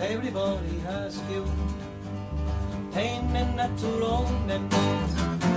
everybody has you. Pain and natural Everybody